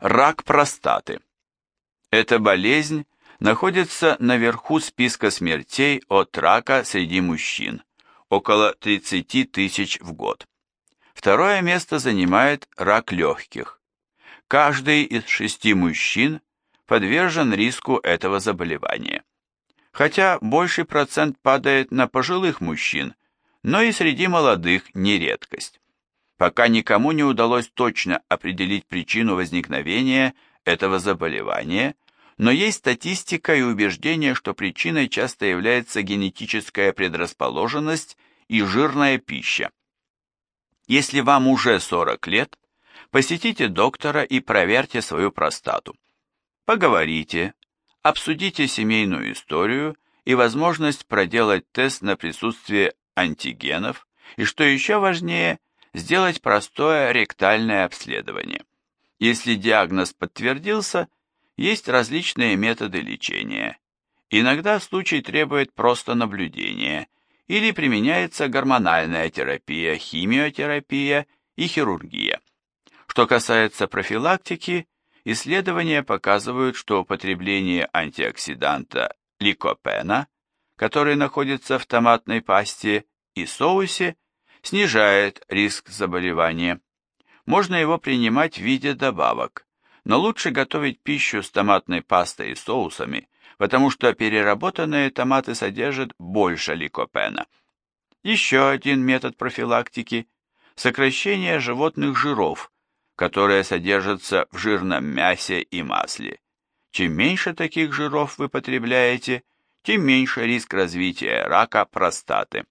Рак простаты. Эта болезнь находится наверху списка смертей от рака среди мужчин, около 30 тысяч в год. Второе место занимает рак легких. Каждый из шести мужчин подвержен риску этого заболевания. Хотя больший процент падает на пожилых мужчин, но и среди молодых не редкость. Пока никому не удалось точно определить причину возникновения этого заболевания, но есть статистика и убеждение, что причиной часто является генетическая предрасположенность и жирная пища. Если вам уже 40 лет, посетите доктора и проверьте свою простату. Поговорите, обсудите семейную историю и возможность проделать тест на присутствие антигенов, и что еще важнее, сделать простое ректальное обследование. Если диагноз подтвердился, есть различные методы лечения. Иногда случай требует просто наблюдения, или применяется гормональная терапия, химиотерапия и хирургия. Что касается профилактики, исследования показывают, что употребление антиоксиданта ликопена, который находится в томатной пасте и соусе, снижает риск заболевания. Можно его принимать в виде добавок, но лучше готовить пищу с томатной пастой и соусами, потому что переработанные томаты содержат больше ликопена. Еще один метод профилактики – сокращение животных жиров, которые содержатся в жирном мясе и масле. Чем меньше таких жиров вы потребляете, тем меньше риск развития рака простаты.